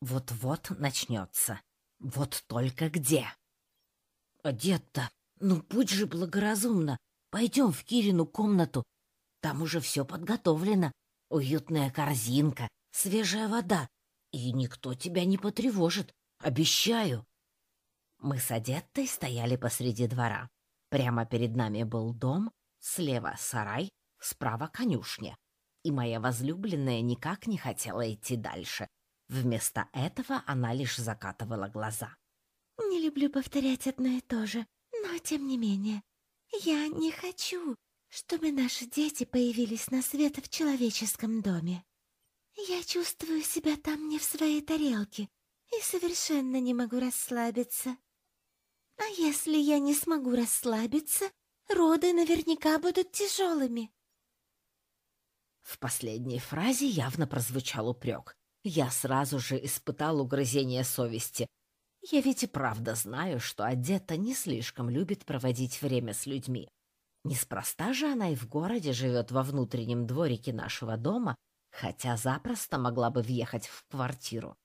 Вот-вот начнется. Вот только где? Одет-то, ну будь же благоразумно. Пойдем в Кирину комнату. Там уже все подготовлено. Уютная корзинка, свежая вода. И никто тебя не потревожит. Обещаю. Мы с Одеттой стояли посреди двора. Прямо перед нами был дом, слева сарай, справа конюшня. И моя возлюбленная никак не хотела идти дальше. Вместо этого она лишь закатывала глаза. «Не люблю повторять одно и то же, но тем не менее, я не хочу, чтобы наши дети появились на свет в человеческом доме. Я чувствую себя там не в своей тарелке и совершенно не могу расслабиться. А если я не смогу расслабиться, роды наверняка будут тяжелыми. В последней фразе явно прозвучал упрек. Я сразу же испытал угрызение совести. Я ведь и правда знаю, что одета не слишком любит проводить время с людьми. Неспроста же она и в городе живет во внутреннем дворике нашего дома, хотя запросто могла бы въехать в квартиру.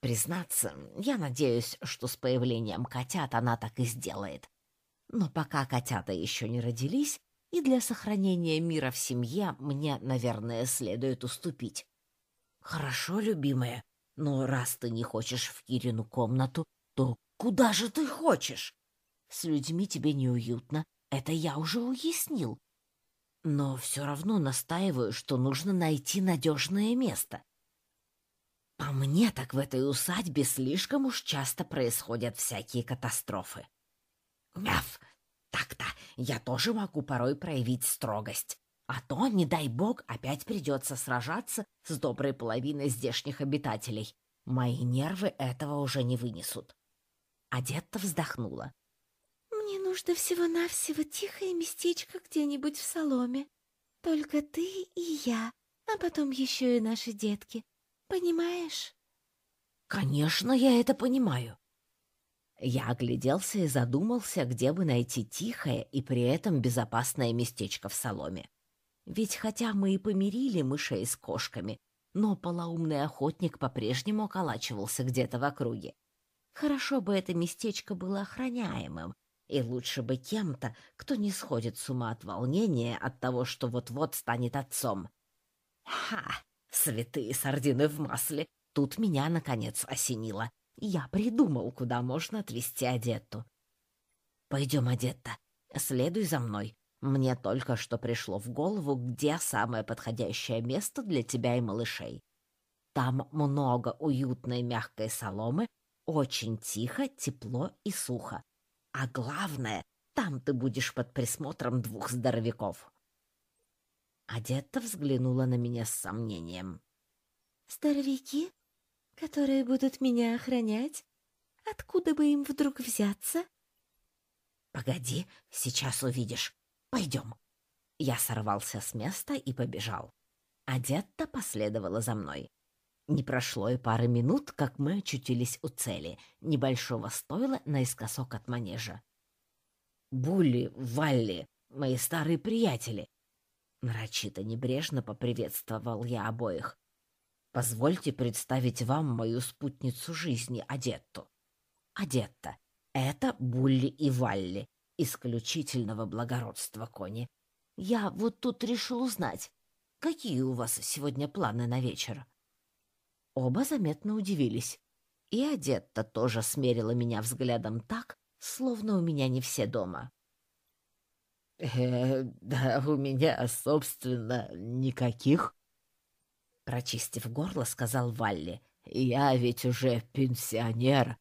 Признаться, я надеюсь, что с появлением котят она так и сделает. Но пока котята еще не родились, и для сохранения мира в семье мне, наверное, следует уступить. Хорошо, любимая, но раз ты не хочешь в Кирину комнату, то куда же ты хочешь? С людьми тебе неуютно, это я уже уяснил. Но все равно настаиваю, что нужно найти надежное место. По мне, так в этой усадьбе слишком уж часто происходят всякие катастрофы. Мяв! Так-то я тоже могу порой проявить строгость. А то, не дай бог, опять придется сражаться с доброй половиной здешних обитателей. Мои нервы этого уже не вынесут. Адетта вздохнула. «Мне нужно всего-навсего тихое местечко где-нибудь в соломе. Только ты и я, а потом еще и наши детки. Понимаешь? Конечно, я это понимаю. Я огляделся и задумался, где бы найти тихое и при этом безопасное местечко в соломе. Ведь хотя мы и помирили мышей с кошками, но полоумный охотник по-прежнему околачивался где-то в округе. Хорошо бы это местечко было охраняемым, и лучше бы кем-то, кто не сходит с ума от волнения от того, что вот-вот станет отцом. Ха! Святые сардины в масле. Тут меня, наконец, осенило. Я придумал, куда можно отвезти Адетту. Пойдем, Адетта, следуй за мной. Мне только что пришло в голову, где самое подходящее место для тебя и малышей. Там много уютной мягкой соломы, очень тихо, тепло и сухо. А главное, там ты будешь под присмотром двух здоровяков. Адетта взглянула на меня с сомнением. «Здоровяки, которые будут меня охранять? Откуда бы им вдруг взяться?» «Погоди, сейчас увидишь. Пойдем». Я сорвался с места и побежал. Адетта последовала за мной. Не прошло и пары минут, как мы очутились у цели, небольшого стойла наискосок от манежа. «Булли, Валли, мои старые приятели, Нарочито небрежно поприветствовал я обоих. Позвольте представить вам мою спутницу жизни, Адетту. Адетта, это Булли и Валли, исключительного благородства кони. Я вот тут решил узнать, какие у вас сегодня планы на вечер. Оба заметно удивились, и Адетта тоже смерила меня взглядом так, словно у меня не все дома. «Э, да у меня, собственно, никаких». Прочистив горло, сказал Валли. «Я ведь уже пенсионер.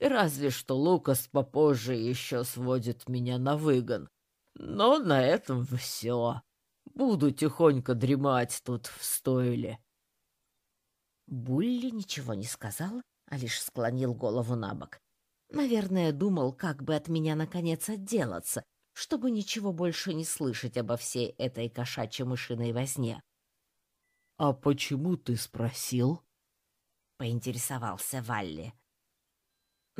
Разве что Лукас попозже еще сводит меня на выгон. Но на этом все. Буду тихонько дремать тут в стойле». Булли ничего не сказал, а лишь склонил голову на бок. Наверное, думал, как бы от меня наконец отделаться — чтобы ничего больше не слышать обо всей этой кошачьей-мышиной возне. — А почему ты спросил? — поинтересовался Валли. —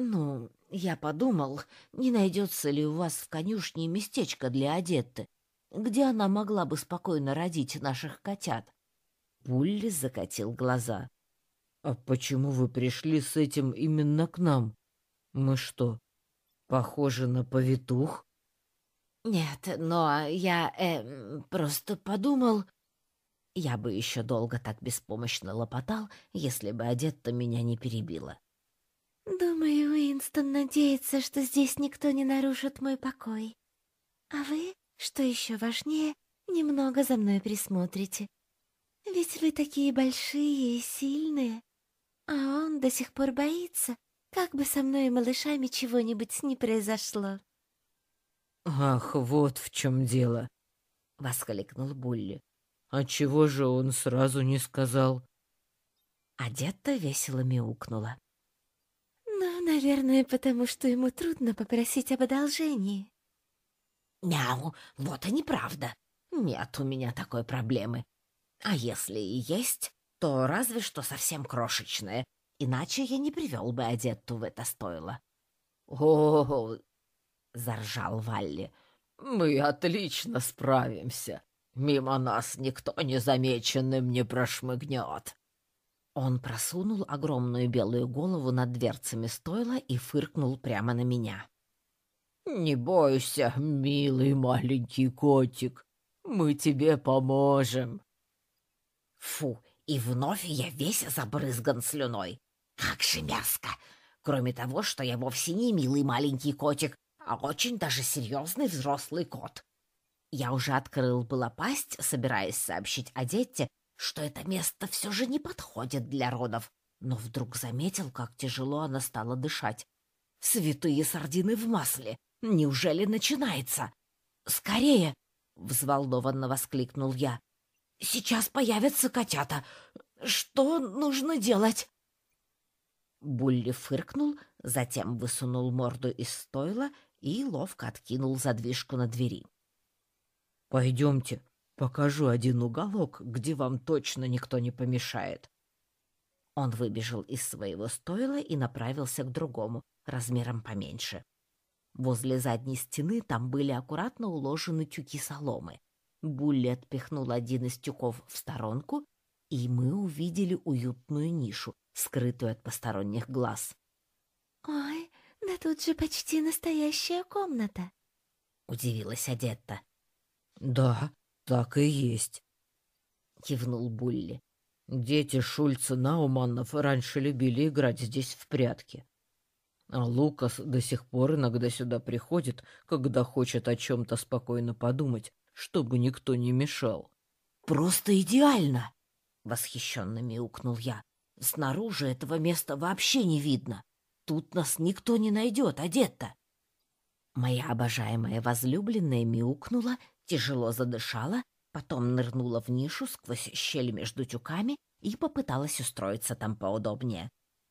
Ну, я подумал, не найдется ли у вас в конюшне местечко для Одетты, где она могла бы спокойно родить наших котят. Булли закатил глаза. А почему вы пришли с этим именно к нам? Мы что, похожи на повитух? Нет, но я э, просто подумал... Я бы еще долго так беспомощно лопотал, если бы одет-то меня не перебила. Думаю, Уинстон надеется, что здесь никто не нарушит мой покой. А вы, что еще важнее, немного за мной присмотрите. Ведь вы такие большие и сильные, а он до сих пор боится, как бы со мной и малышами чего-нибудь не произошло. «Ах, вот в чем дело!» — воскликнул Булли. «А чего же он сразу не сказал?» Одетта весело мяукнула. «Ну, наверное, потому что ему трудно попросить об одолжении». «Мяу, вот и неправда. Нет у меня такой проблемы. А если и есть, то разве что совсем крошечное, иначе я не привел бы Одетту в это стойло». «О, заржал Валли. «Мы отлично справимся. Мимо нас никто незамеченным не прошмыгнет». Он просунул огромную белую голову над дверцами стойла и фыркнул прямо на меня. «Не бойся, милый маленький котик, мы тебе поможем». Фу, и вновь я весь забрызган слюной. Как же мерзко! Кроме того, что я вовсе не милый маленький котик, а очень даже серьезный взрослый кот. Я уже открыл была пасть, собираясь сообщить о Одетте, что это место все же не подходит для родов, но вдруг заметил, как тяжело она стала дышать. «Святые сардины в масле! Неужели начинается?» «Скорее!» — взволнованно воскликнул я. «Сейчас появятся котята. Что нужно делать?» Булли фыркнул, затем высунул морду из стойла и ловко откинул задвижку на двери. «Пойдемте, покажу один уголок, где вам точно никто не помешает». Он выбежал из своего стойла и направился к другому, размером поменьше. Возле задней стены там были аккуратно уложены тюки соломы. Булли отпихнул один из тюков в сторонку, и мы увидели уютную нишу, скрытую от посторонних глаз. «Ой, да тут же почти настоящая комната», — удивилась Адетта. «Да, так и есть», — кивнул Булли. «Дети Шульца Науманнов раньше любили играть здесь в прятки. А Лукас до сих пор иногда сюда приходит, когда хочет о чем-то спокойно подумать, чтобы никто не мешал». «Просто идеально!» — восхищенно мяукнул я. «Снаружи этого места вообще не видно. Тут нас никто не найдет, одет-то. Моя обожаемая возлюбленная мяукнула, тяжело задышала, потом нырнула в нишу сквозь щель между тюками и попыталась устроиться там поудобнее.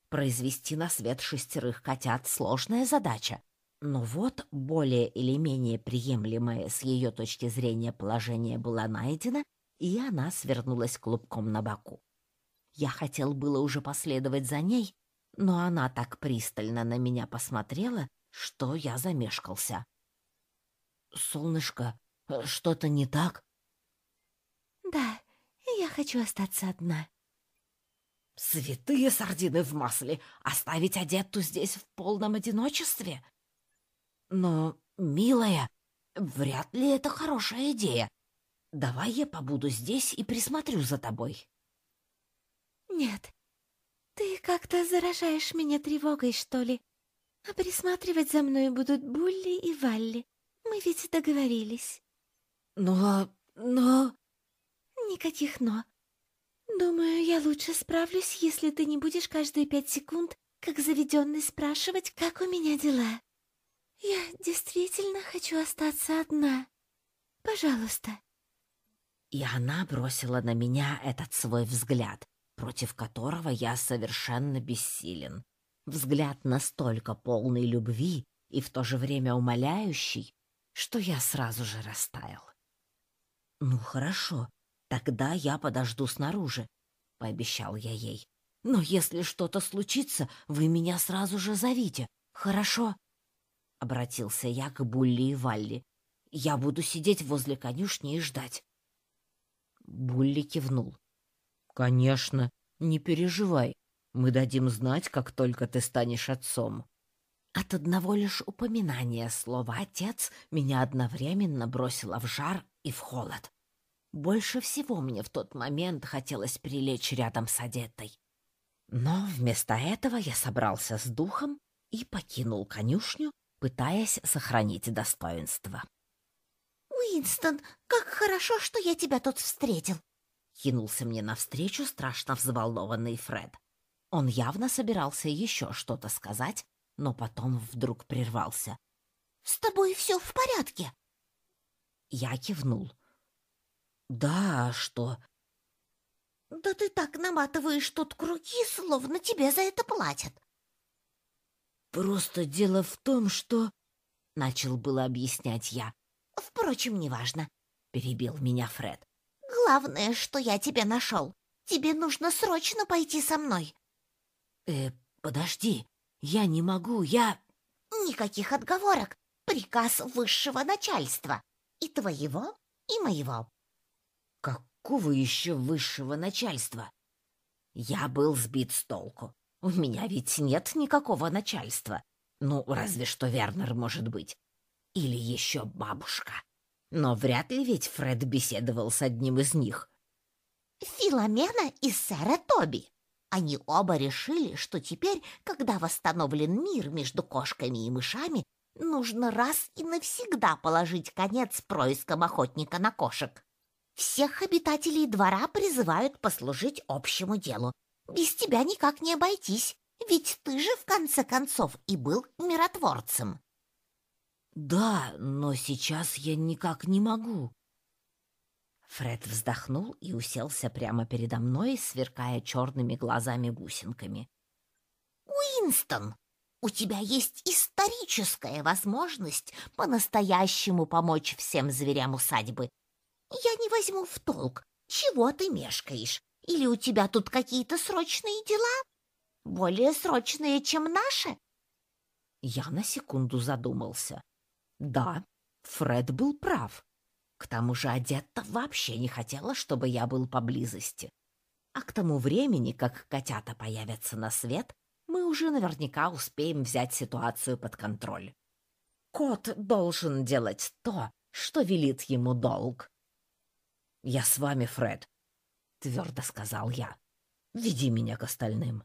Произвести на свет шестерых котят — сложная задача. Но вот более или менее приемлемое с ее точки зрения положение было найдено, и она свернулась клубком на боку. Я хотел было уже последовать за ней, но она так пристально на меня посмотрела, что я замешкался. «Солнышко, что-то не так?» «Да, я хочу остаться одна». «Святые сардины в масле! Оставить одетту здесь в полном одиночестве?» «Но, милая, вряд ли это хорошая идея. Давай я побуду здесь и присмотрю за тобой». «Нет, «Ты как-то заражаешь меня тревогой, что ли? А присматривать за мной будут Булли и Валли. Мы ведь договорились». «Но... но...» «Никаких «но». Думаю, я лучше справлюсь, если ты не будешь каждые пять секунд, как заведенный, спрашивать, как у меня дела. Я действительно хочу остаться одна. Пожалуйста». И она бросила на меня этот свой взгляд, против которого я совершенно бессилен. Взгляд настолько полный любви и в то же время умоляющий, что я сразу же растаял. «Ну хорошо, тогда я подожду снаружи», — пообещал я ей. «Но если что-то случится, вы меня сразу же зовите, хорошо?» Обратился я к Булли и Валли. «Я буду сидеть возле конюшни и ждать». Булли кивнул. Конечно, не переживай. Мы дадим знать, как только ты станешь отцом». От одного лишь упоминания слова «отец» меня одновременно бросило в жар и в холод. Больше всего мне в тот момент хотелось прилечь рядом с одетой. Но вместо этого я собрался с духом и покинул конюшню, пытаясь сохранить достоинство. «Уинстон, как хорошо, что я тебя тут встретил!» Кинулся мне навстречу страшно взволнованный Фред. Он явно собирался еще что-то сказать, но потом вдруг прервался. «С тобой все в порядке?» Я кивнул. «Да, а что?» «Да ты так наматываешь тут круги, словно тебе за это платят». «Просто дело в том, что...» — начал было объяснять я. «Впрочем, неважно», — перебил меня Фред. «Главное, что я тебя нашел. Тебе нужно срочно пойти со мной». «Э, подожди, я не могу, я...» «Никаких отговорок. Приказ высшего начальства. И твоего, и моего». «Какого еще высшего начальства?» Я был сбит с толку. У меня ведь нет никакого начальства. Ну, разве что Вернер может быть. Или еще бабушка. Но вряд ли ведь Фред беседовал с одним из них. Филомена и сэра Тоби. Они оба решили, что теперь, когда восстановлен мир между кошками и мышами, нужно раз и навсегда положить конец проискам охотника на кошек. Всех обитателей двора призывают послужить общему делу. Без тебя никак не обойтись, ведь ты же, в конце концов, и был миротворцем. Да, но сейчас я никак не могу. Фред вздохнул и уселся прямо передо мной, сверкая черными глазами-бусинками. «Уинстон, у тебя есть историческая возможность по-настоящему помочь всем зверям усадьбы. Я не возьму в толк, чего ты мешкаешь. Или у тебя тут какие-то срочные дела? Более срочные, чем наши?» Я на секунду задумался. Да, Фред был прав. К тому же Адетта вообще не хотела, чтобы я был поблизости. А к тому времени, как котята появятся на свет, мы уже наверняка успеем взять ситуацию под контроль. Кот должен делать то, что велит ему долг. «Я с вами, Фред», — твердо сказал я. «Веди меня к остальным».